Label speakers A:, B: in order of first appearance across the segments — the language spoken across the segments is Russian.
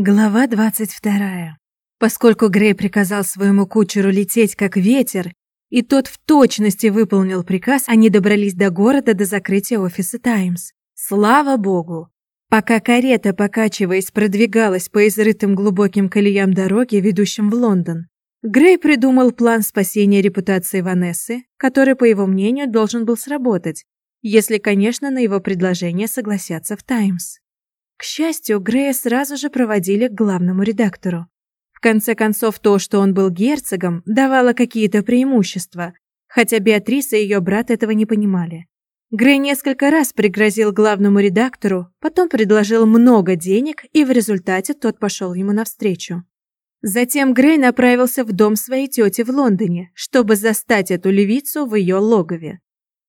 A: Глава 22. Поскольку Грей приказал своему кучеру лететь как ветер, и тот в точности выполнил приказ, они добрались до города до закрытия офиса «Таймс». Слава богу! Пока карета, покачиваясь, продвигалась по изрытым глубоким колеям дороги, ведущим в Лондон, Грей придумал план спасения репутации Ванессы, который, по его мнению, должен был сработать, если, конечно, на его предложение согласятся в «Таймс». К счастью, Грея сразу же проводили к главному редактору. В конце концов, то, что он был герцогом, давало какие-то преимущества, хотя Беатриса и ее брат этого не понимали. Грей несколько раз пригрозил главному редактору, потом предложил много денег, и в результате тот пошел ему навстречу. Затем Грей направился в дом своей тети в Лондоне, чтобы застать эту левицу в ее логове.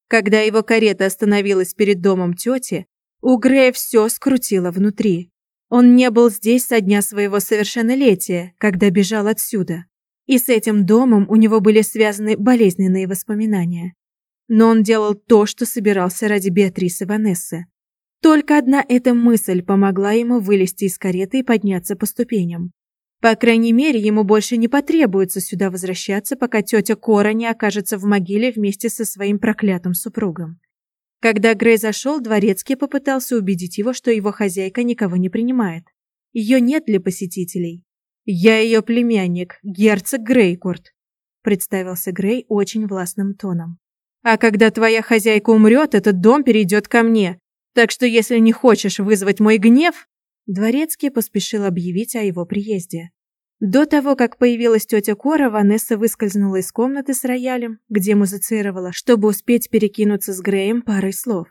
A: Когда его карета остановилась перед домом тети, у Грея все скрутило внутри. Он не был здесь со дня своего совершеннолетия, когда бежал отсюда. И с этим домом у него были связаны болезненные воспоминания. Но он делал то, что собирался ради Беатрисы Ванессы. Только одна эта мысль помогла ему вылезти из кареты и подняться по ступеням. По крайней мере, ему больше не потребуется сюда возвращаться, пока тетя Кора не окажется в могиле вместе со своим проклятым супругом. Когда Грей зашел, дворецкий попытался убедить его, что его хозяйка никого не принимает. Ее нет для посетителей. «Я ее племянник, герцог Грейкурт», — представился Грей очень властным тоном. «А когда твоя хозяйка умрет, этот дом перейдет ко мне. Так что если не хочешь вызвать мой гнев...» Дворецкий поспешил объявить о его приезде. До того, как появилась тетя Кора, Ванесса выскользнула из комнаты с роялем, где музицировала, чтобы успеть перекинуться с Греем парой слов.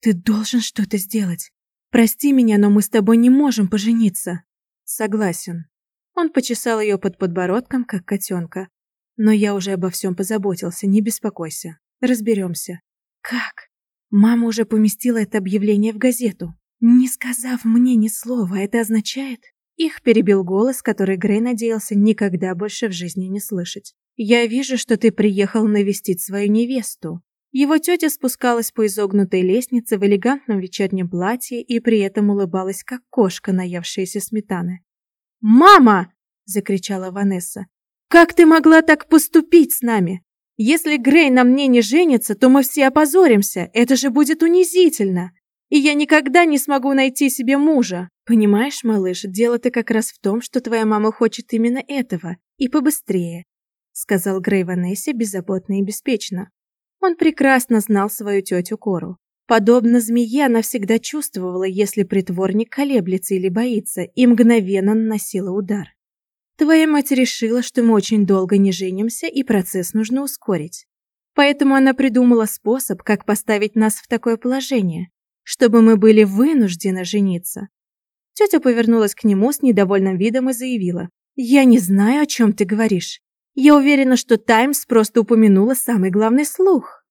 A: «Ты должен что-то сделать. Прости меня, но мы с тобой не можем пожениться». «Согласен». Он почесал ее под подбородком, как котенка. «Но я уже обо всем позаботился, не беспокойся. Разберемся». «Как?» Мама уже поместила это объявление в газету. Не сказав мне ни слова, это означает... Их перебил голос, который Грей надеялся никогда больше в жизни не слышать. «Я вижу, что ты приехал навестить свою невесту». Его тетя спускалась по изогнутой лестнице в элегантном вечернем платье и при этом улыбалась, как кошка, наевшаяся сметаны. «Мама!» – закричала Ванесса. «Как ты могла так поступить с нами? Если Грей на мне не женится, то мы все опозоримся. Это же будет унизительно и я никогда не смогу найти себе мужа. Понимаешь, малыш, дело-то как раз в том, что твоя мама хочет именно этого, и побыстрее, сказал Грей Ванессе беззаботно и беспечно. Он прекрасно знал свою тетю Кору. Подобно змее, она всегда чувствовала, если притворник колеблется или боится, и мгновенно наносила удар. Твоя мать решила, что мы очень долго не женимся, и процесс нужно ускорить. Поэтому она придумала способ, как поставить нас в такое положение, чтобы мы были вынуждены жениться. Тетя повернулась к нему с недовольным видом и заявила. «Я не знаю, о чем ты говоришь. Я уверена, что Таймс просто упомянула самый главный слух».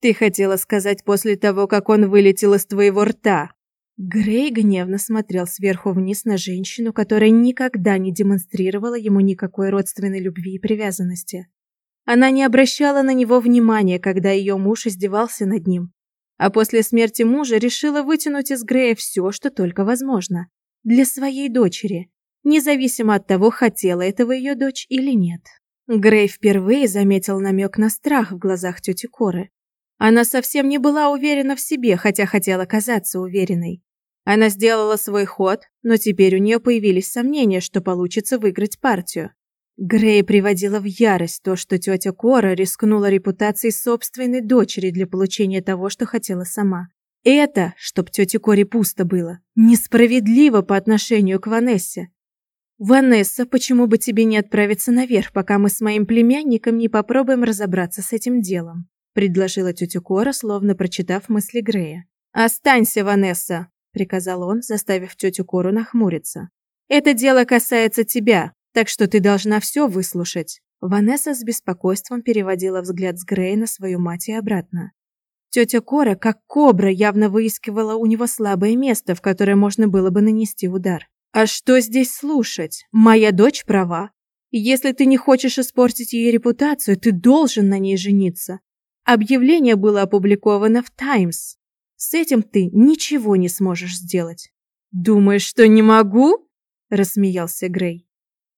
A: «Ты хотела сказать после того, как он вылетел из твоего рта». Грей гневно смотрел сверху вниз на женщину, которая никогда не демонстрировала ему никакой родственной любви и привязанности. Она не обращала на него внимания, когда ее муж издевался над ним, а после смерти мужа решила вытянуть из Грея все, что только возможно. Для своей дочери. Независимо от того, хотела этого ее дочь или нет. Грей впервые заметил намек на страх в глазах тети Коры. Она совсем не была уверена в себе, хотя хотела казаться уверенной. Она сделала свой ход, но теперь у нее появились сомнения, что получится выиграть партию. Грей приводила в ярость то, что тетя Кора рискнула репутацией собственной дочери для получения того, что хотела сама. Это, чтоб тете Коре пусто было, несправедливо по отношению к Ванессе. «Ванесса, почему бы тебе не отправиться наверх, пока мы с моим племянником не попробуем разобраться с этим делом?» предложила тетя Кора, словно прочитав мысли Грея. «Останься, Ванесса!» – приказал он, заставив тетю Кору нахмуриться. «Это дело касается тебя, так что ты должна все выслушать». Ванесса с беспокойством переводила взгляд с Грея на свою мать и обратно. Тетя Кора, как кобра, явно выискивала у него слабое место, в которое можно было бы нанести удар. «А что здесь слушать? Моя дочь права. Если ты не хочешь испортить ее репутацию, ты должен на ней жениться. Объявление было опубликовано в «Таймс». С этим ты ничего не сможешь сделать». «Думаешь, что не могу?» рассмеялся Грей.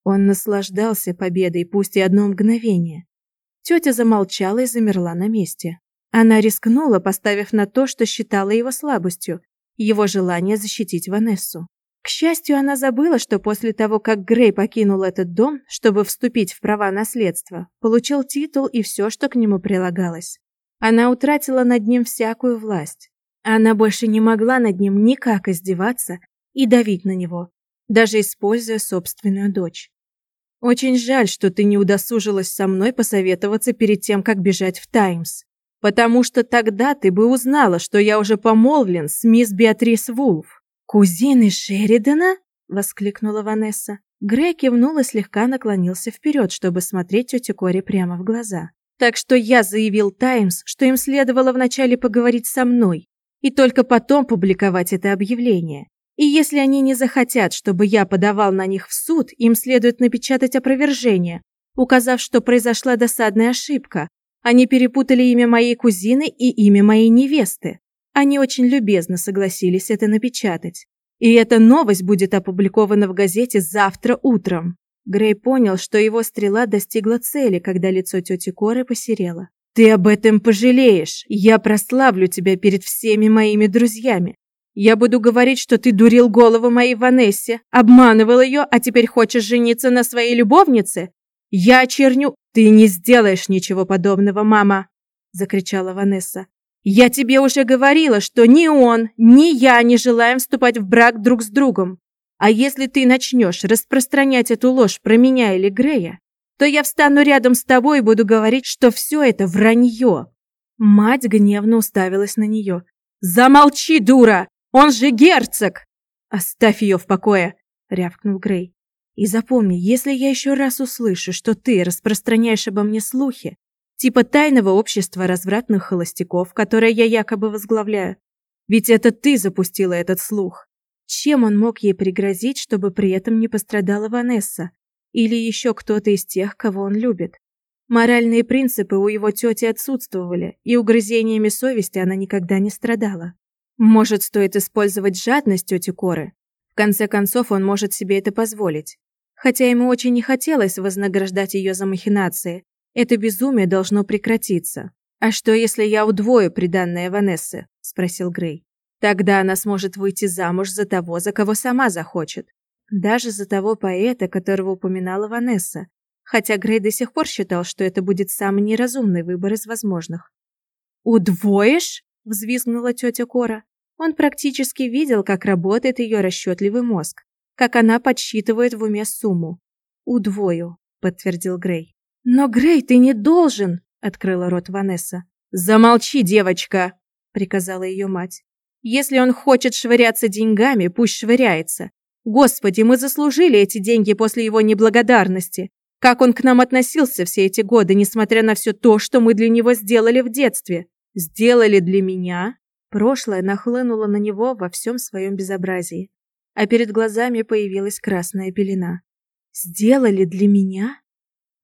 A: Он наслаждался победой, пусть и одно мгновение. Тетя замолчала и замерла на месте. Она рискнула, поставив на то, что считала его слабостью, его желание защитить Ванессу. К счастью, она забыла, что после того, как Грей покинул этот дом, чтобы вступить в права наследства, получил титул и все, что к нему прилагалось. Она утратила над ним всякую власть. Она больше не могла над ним никак издеваться и давить на него, даже используя собственную дочь. Очень жаль, что ты не удосужилась со мной посоветоваться перед тем, как бежать в Таймс, потому что тогда ты бы узнала, что я уже помолвлен с мисс Беатрис Вулф. «Кузины Шеридана?» — воскликнула Ванесса. Грей кивнул и слегка наклонился вперед, чтобы смотреть тете Кори прямо в глаза. «Так что я заявил Таймс, что им следовало вначале поговорить со мной и только потом публиковать это объявление. И если они не захотят, чтобы я подавал на них в суд, им следует напечатать опровержение, указав, что произошла досадная ошибка. Они перепутали имя моей кузины и имя моей невесты. Они очень любезно согласились это напечатать. И эта новость будет опубликована в газете завтра утром. Грей понял, что его стрела достигла цели, когда лицо тети Коры посерело. «Ты об этом пожалеешь. Я прославлю тебя перед всеми моими друзьями. Я буду говорить, что ты дурил голову моей Ванессе, обманывал ее, а теперь хочешь жениться на своей любовнице? Я очерню...» «Ты не сделаешь ничего подобного, мама!» – закричала Ванесса. Я тебе уже говорила, что ни он, ни я не желаем вступать в брак друг с другом. А если ты начнешь распространять эту ложь про меня или Грея, то я встану рядом с тобой и буду говорить, что все это вранье. Мать гневно уставилась на нее. Замолчи, дура! Он же герцог! Оставь ее в покое, рявкнул Грей. И запомни, если я еще раз услышу, что ты распространяешь обо мне слухи, Типа тайного общества развратных холостяков, которое я якобы возглавляю. Ведь это ты запустила этот слух. Чем он мог ей пригрозить, чтобы при этом не пострадала Ванесса? Или еще кто-то из тех, кого он любит? Моральные принципы у его тети отсутствовали, и угрызениями совести она никогда не страдала. Может, стоит использовать жадность тети Коры? В конце концов, он может себе это позволить. Хотя ему очень не хотелось вознаграждать ее за махинации, это безумие должно прекратиться. А что, если я удвою приданное Ванессы? спросил Грей. Тогда она сможет выйти замуж за того, за кого сама захочет. Даже за того поэта, которого упоминала Ванесса. Хотя Грей до сих пор считал, что это будет самый неразумный выбор из возможных. «Удвоишь?» – взвизгнула тетя Кора. Он практически видел, как работает ее расчетливый мозг, как она подсчитывает в уме сумму. «Удвою», – подтвердил Грей. «Но, Грей, ты не должен!» — открыла рот Ванесса. «Замолчи, девочка!» — приказала ее мать. «Если он хочет швыряться деньгами, пусть швыряется. Господи, мы заслужили эти деньги после его неблагодарности. Как он к нам относился все эти годы, несмотря на все то, что мы для него сделали в детстве? Сделали для меня?» Прошлое нахлынуло на него во всем своем безобразии, а перед глазами появилась красная пелена. «Сделали для меня?»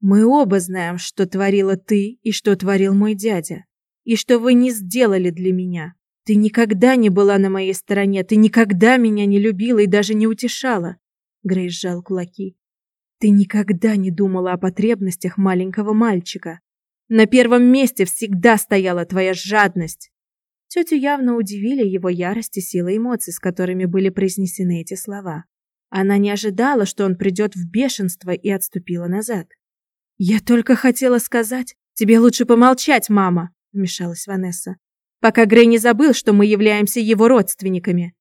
A: Мы оба знаем, что творила ты и что творил мой дядя, и что вы не сделали для меня. Ты никогда не была на моей стороне, ты никогда меня не любила и даже не утешала. Грей сжал кулаки. Ты никогда не думала о потребностях маленького мальчика. На первом месте всегда стояла твоя жадность. Тетю явно удивили его ярость и сила эмоций, с которыми были произнесены эти слова. Она не ожидала, что он придет в бешенство и отступила назад. «Я только хотела сказать, тебе лучше помолчать, мама», — вмешалась Ванесса, «пока Грей не забыл, что мы являемся его родственниками».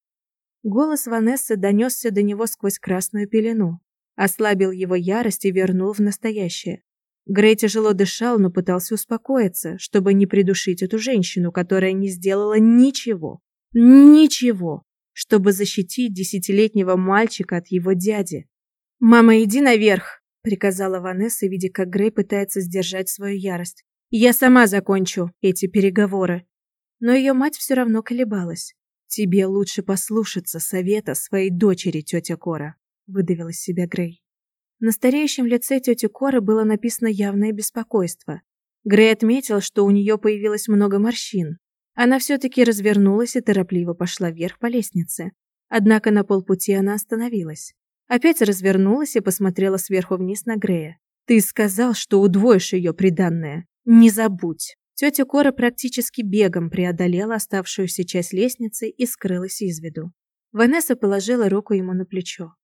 A: Голос Ванессы донесся до него сквозь красную пелену, ослабил его ярость и вернул в настоящее. Грей тяжело дышал, но пытался успокоиться, чтобы не придушить эту женщину, которая не сделала ничего, ничего, чтобы защитить десятилетнего мальчика от его дяди. «Мама, иди наверх!» приказала Ванесса, видя, как Грей пытается сдержать свою ярость. Я сама закончу эти переговоры. Но ее мать все равно колебалась. Тебе лучше послушаться совета своей дочери, тетя Кора, выдавил из себя Грей. На стареющем лице тети Коры было написано явное беспокойство. Грей отметил, что у нее появилось много морщин. Она все-таки развернулась и торопливо пошла вверх по лестнице. Однако на полпути она остановилась. Опять развернулась и посмотрела сверху вниз на Грея. «Ты сказал, что удвоишь ее приданное. Не забудь!» Тетя Кора практически бегом преодолела оставшуюся часть лестницы и скрылась из виду. Ванесса положила руку ему на плечо.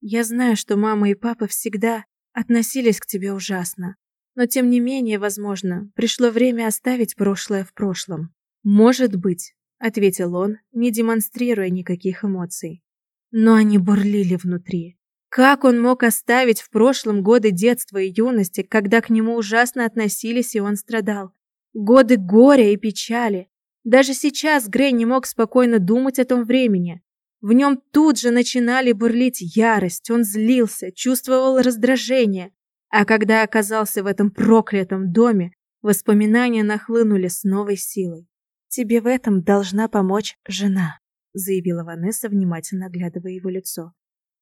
A: «Я знаю, что мама и папа всегда относились к тебе ужасно, но тем не менее, возможно, пришло время оставить прошлое в прошлом». «Может быть», — ответил он, не демонстрируя никаких эмоций. Но они бурлили внутри. Как он мог оставить в прошлом годы детства и юности, когда к нему ужасно относились и он страдал? Годы горя и печали. Даже сейчас Грей не мог спокойно думать о том времени. В нем тут же начинали бурлить ярость, он злился, чувствовал раздражение. А когда оказался в этом проклятом доме, воспоминания нахлынули с новой силой. «Тебе в этом должна помочь жена», заявила Ванесса, внимательно оглядывая его лицо.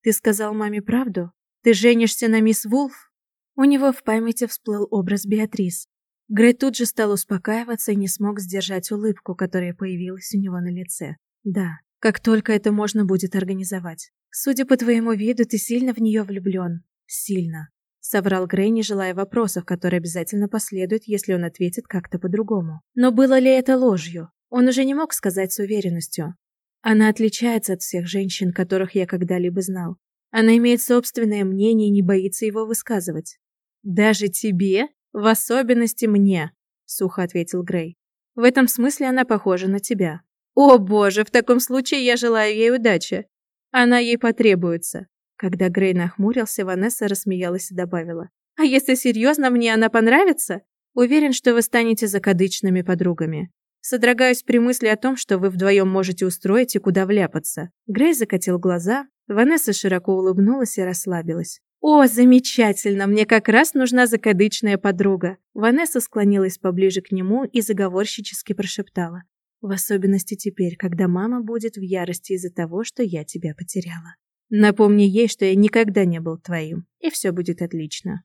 A: «Ты сказал маме правду? Ты женишься на мисс Вулф?» У него в памяти всплыл образ Беатрис. Грей тут же стал успокаиваться и не смог сдержать улыбку, которая появилась у него на лице. «Да, как только это можно будет организовать. Судя по твоему виду, ты сильно в нее влюблен. Сильно», — соврал Грей, не желая вопросов, которые обязательно последуют, если он ответит как-то по-другому. Но было ли это ложью? Он уже не мог сказать с уверенностью. Она отличается от всех женщин, которых я когда-либо знал. Она имеет собственное мнение и не боится его высказывать. Даже тебе? В особенности мне, сухо ответил Грей. В этом смысле она похожа на тебя. О, боже, в таком случае я желаю ей удачи. Она ей потребуется. Когда Грей нахмурился, Ванесса рассмеялась и добавила: "А если серьезно, мне она понравится? Уверен, что вы станете закадычными подругами. Содрогаюсь при мысли о том, что вы вдвоем можете устроить и куда вляпаться. Грей закатил глаза, Ванесса широко улыбнулась и расслабилась. «О, замечательно! Мне как раз нужна закадычная подруга!» Ванесса склонилась поближе к нему и заговорщически прошептала. «В особенности теперь, когда мама будет в ярости из-за того, что я тебя потеряла. Напомни ей, что я никогда не был твоим, и все будет отлично».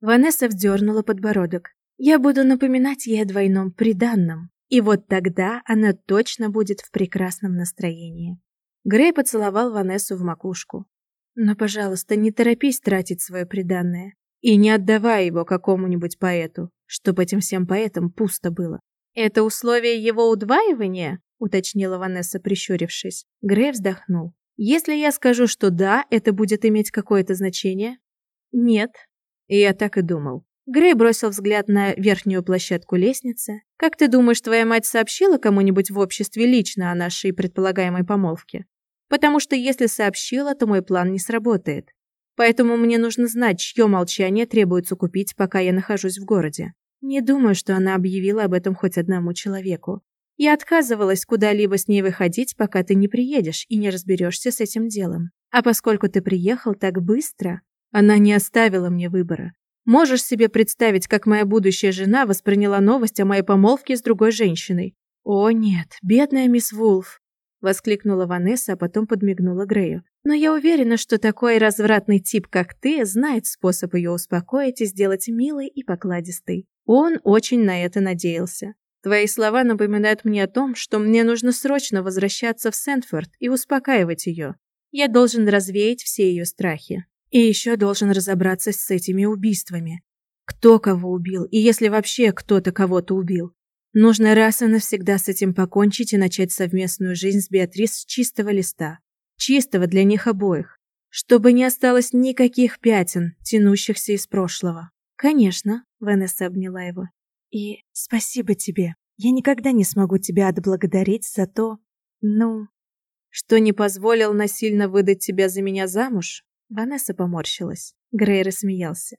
A: Ванесса вздернула подбородок. «Я буду напоминать ей о двойном приданном, и вот тогда она точно будет в прекрасном настроении». Грей поцеловал Ванессу в макушку. Но, пожалуйста, не торопись тратить свое приданное. И не отдавай его какому-нибудь поэту, чтобы этим всем поэтам пусто было. Это условие его удваивания? уточнила Ванесса, прищурившись. Грей вздохнул. Если я скажу, что да, это будет иметь какое-то значение? Нет. Я так и думал. Грей бросил взгляд на верхнюю площадку лестницы. Как ты думаешь, твоя мать сообщила кому-нибудь в обществе лично о нашей предполагаемой помолвке? потому что если сообщила, то мой план не сработает. Поэтому мне нужно знать, чье молчание требуется купить, пока я нахожусь в городе. Не думаю, что она объявила об этом хоть одному человеку. Я отказывалась куда-либо с ней выходить, пока ты не приедешь и не разберешься с этим делом. А поскольку ты приехал так быстро, она не оставила мне выбора. Можешь себе представить, как моя будущая жена восприняла новость о моей помолвке с другой женщиной? О нет, бедная мисс Вулф воскликнула Ванесса, а потом подмигнула Грею. Но я уверена, что такой развратный тип, как ты, знает способ ее успокоить и сделать милой и покладистой. Он очень на это надеялся. Твои слова напоминают мне о том, что мне нужно срочно возвращаться в Сентфорд и успокаивать ее. Я должен развеять все ее страхи. И еще должен разобраться с этими убийствами. Кто кого убил, и если вообще кто-то кого-то убил. Нужно раз и навсегда с этим покончить и начать совместную жизнь с Беатрис с чистого листа. Чистого для них обоих. Чтобы не осталось никаких пятен, тянущихся из прошлого. Конечно, Ванесса обняла его. И спасибо тебе. Я никогда не смогу тебя отблагодарить за то, ну, что не позволил насильно выдать тебя за меня замуж. Ванесса поморщилась. Грей рассмеялся.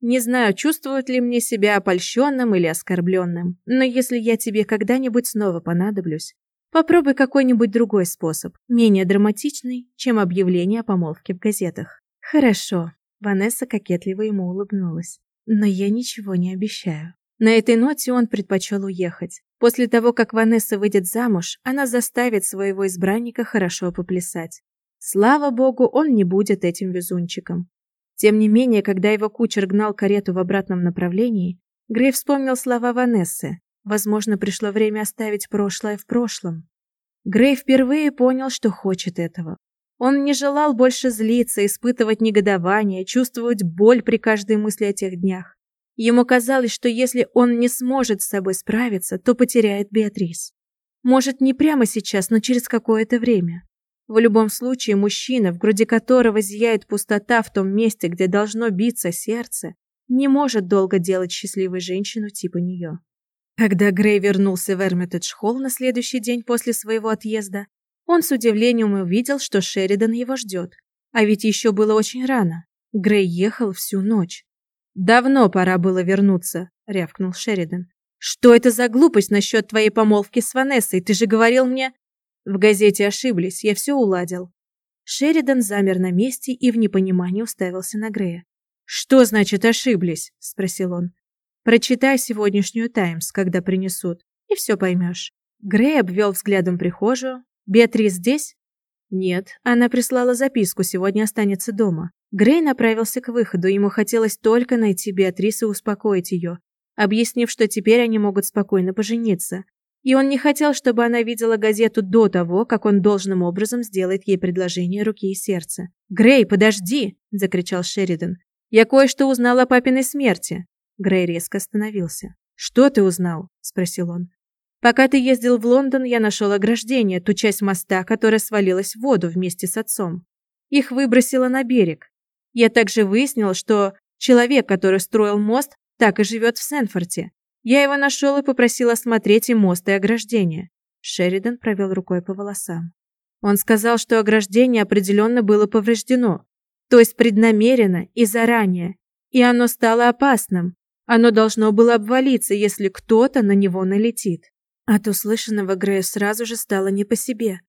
A: Не знаю, чувствует ли мне себя опольщенным или оскорбленным, но если я тебе когда-нибудь снова понадоблюсь, попробуй какой-нибудь другой способ, менее драматичный, чем объявление о помолвке в газетах. Хорошо. Ванесса кокетливо ему улыбнулась. Но я ничего не обещаю. На этой ноте он предпочел уехать. После того, как Ванесса выйдет замуж, она заставит своего избранника хорошо поплясать. Слава богу, он не будет этим везунчиком. Тем не менее, когда его кучер гнал карету в обратном направлении, Грей вспомнил слова Ванессы. Возможно, пришло время оставить прошлое в прошлом. Грей впервые понял, что хочет этого. Он не желал больше злиться, испытывать негодование, чувствовать боль при каждой мысли о тех днях. Ему казалось, что если он не сможет с собой справиться, то потеряет Беатрис. Может, не прямо сейчас, но через какое-то время. В любом случае, мужчина, в груди которого зияет пустота в том месте, где должно биться сердце, не может долго делать счастливой женщину типа нее. Когда Грей вернулся в Эрмитедж-холл на следующий день после своего отъезда, он с удивлением увидел, что Шеридан его ждет. А ведь еще было очень рано. Грей ехал всю ночь. «Давно пора было вернуться», — рявкнул Шеридан. «Что это за глупость насчет твоей помолвки с Ванессой? Ты же говорил мне...» «В газете ошиблись, я все уладил». Шеридан замер на месте и в непонимании уставился на Грея. «Что значит ошиблись?» — спросил он. «Прочитай сегодняшнюю «Таймс», когда принесут, и все поймешь». Грей обвел взглядом прихожую, Беатрис здесь? Нет, она прислала записку, сегодня останется дома. Грей направился к выходу, ему хотелось только найти Беатрис и успокоить ее, объяснив, что теперь они могут спокойно пожениться. И он не хотел, чтобы она видела газету до того, как он должным образом сделает ей предложение руки и сердца. «Грей, подожди!» – закричал Шеридан. «Я кое-что узнал о папиной смерти». Грей резко остановился. «Что ты узнал?» – спросил он. Пока ты ездил в Лондон, я нашел ограждение, ту часть моста, которая свалилась в воду вместе с отцом. Их выбросило на берег. Я также выяснил, что человек, который строил мост, так и живет в Сенфорте. Я его нашел и попросил осмотреть и мост, и ограждение. Шеридан провел рукой по волосам. Он сказал, что ограждение определенно было повреждено, то есть преднамеренно и заранее, и оно стало опасным. Оно должно было обвалиться, если кто-то на него налетит. От услышанного Грею сразу же стало не по себе.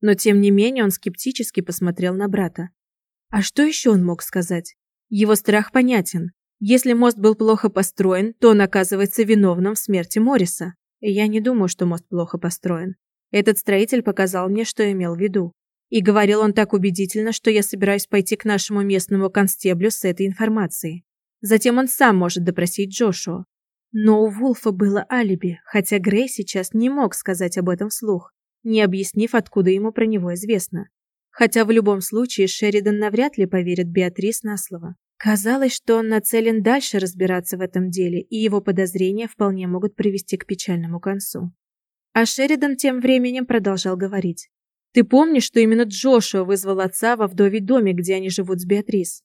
A: Но тем не менее он скептически посмотрел на брата. А что еще он мог сказать? Его страх понятен. Если мост был плохо построен, то он оказывается виновным в смерти Морриса. И я не думаю, что мост плохо построен. Этот строитель показал мне, что имел в виду. И говорил он так убедительно, что я собираюсь пойти к нашему местному констеблю с этой информацией. Затем он сам может допросить Джошуа. Но у Вулфа было алиби, хотя Грей сейчас не мог сказать об этом вслух, не объяснив, откуда ему про него известно. Хотя в любом случае Шеридан навряд ли поверит Беатрис на слово. Казалось, что он нацелен дальше разбираться в этом деле, и его подозрения вполне могут привести к печальному концу. А Шеридан тем временем продолжал говорить. «Ты помнишь, что именно Джошуа вызвал отца во вдовий доме, где они живут с Беатрис?»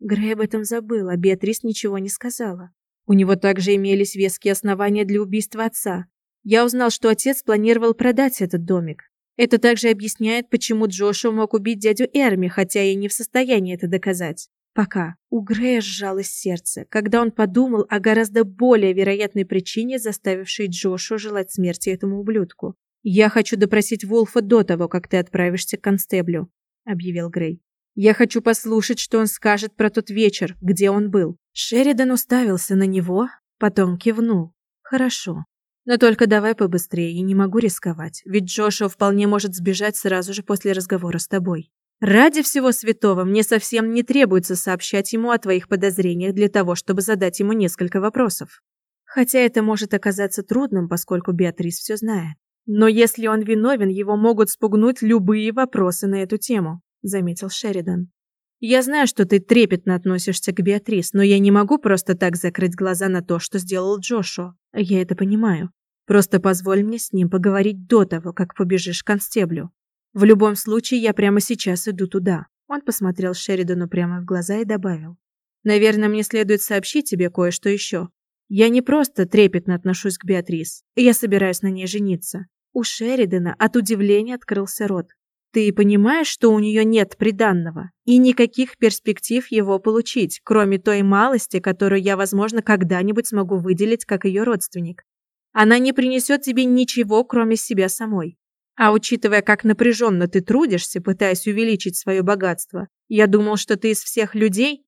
A: Грей об этом забыл, а Беатрис ничего не сказала. У него также имелись веские основания для убийства отца. Я узнал, что отец планировал продать этот домик. Это также объясняет, почему Джошуа мог убить дядю Эрми, хотя и не в состоянии это доказать. Пока. У Грея сжалось сердце, когда он подумал о гораздо более вероятной причине, заставившей Джошуа желать смерти этому ублюдку. «Я хочу допросить Волфа до того, как ты отправишься к констеблю», — объявил Грей. «Я хочу послушать, что он скажет про тот вечер, где он был. Шеридан уставился на него, потом кивнул. «Хорошо. Но только давай побыстрее, я не могу рисковать, ведь Джошуа вполне может сбежать сразу же после разговора с тобой. Ради всего святого мне совсем не требуется сообщать ему о твоих подозрениях для того, чтобы задать ему несколько вопросов. Хотя это может оказаться трудным, поскольку Беатрис все знает. Но если он виновен, его могут спугнуть любые вопросы на эту тему», — заметил Шеридан. Я знаю, что ты трепетно относишься к Беатрис, но я не могу просто так закрыть глаза на то, что сделал Джошуа. Я это понимаю. Просто позволь мне с ним поговорить до того, как побежишь к констеблю. В любом случае, я прямо сейчас иду туда. Он посмотрел Шеридану прямо в глаза и добавил: "Наверное, мне следует сообщить тебе кое-что еще. Я не просто трепетно отношусь к Беатрис. Я собираюсь на ней жениться". У Шеридана от удивления открылся рот. Ты понимаешь, что у нее нет приданного и никаких перспектив его получить, кроме той малости, которую я, возможно, когда-нибудь смогу выделить как ее родственник. Она не принесет тебе ничего, кроме себя самой. А учитывая, как напряженно ты трудишься, пытаясь увеличить свое богатство, я думал, что ты из всех людей...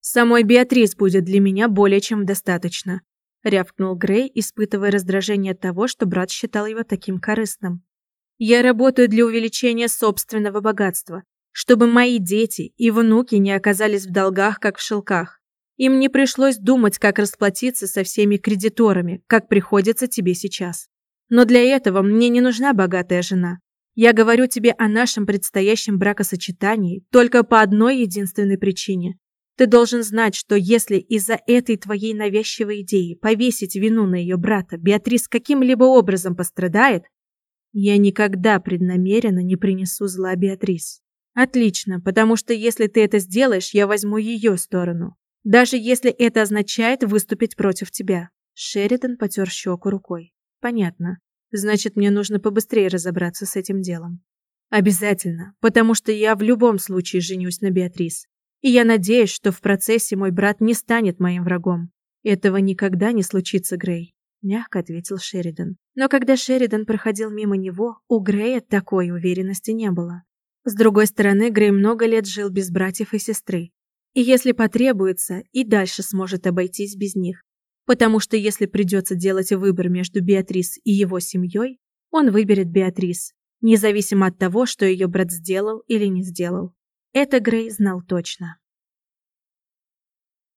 A: Самой Беатрис будет для меня более чем достаточно, рявкнул Грей, испытывая раздражение от того, что брат считал его таким корыстным. Я работаю для увеличения собственного богатства, чтобы мои дети и внуки не оказались в долгах, как в шелках. Им не пришлось думать, как расплатиться со всеми кредиторами, как приходится тебе сейчас. Но для этого мне не нужна богатая жена. Я говорю тебе о нашем предстоящем бракосочетании только по одной единственной причине. Ты должен знать, что если из-за этой твоей навязчивой идеи повесить вину на ее брата Беатрис каким-либо образом пострадает, я никогда преднамеренно не принесу зла Беатрис. Отлично, потому что если ты это сделаешь, я возьму ее сторону. Даже если это означает выступить против тебя. Шеридан потер щеку рукой. Понятно. Значит, мне нужно побыстрее разобраться с этим делом. Обязательно, потому что я в любом случае женюсь на Беатрис. И я надеюсь, что в процессе мой брат не станет моим врагом. Этого никогда не случится, Грей, мягко ответил Шеридан. Но когда Шеридан проходил мимо него, у Грея такой уверенности не было. С другой стороны, Грей много лет жил без братьев и сестры. И если потребуется, и дальше сможет обойтись без них. Потому что если придется делать выбор между Беатрис и его семьей, он выберет Беатрис, независимо от того, что ее брат сделал или не сделал. Это Грей знал точно.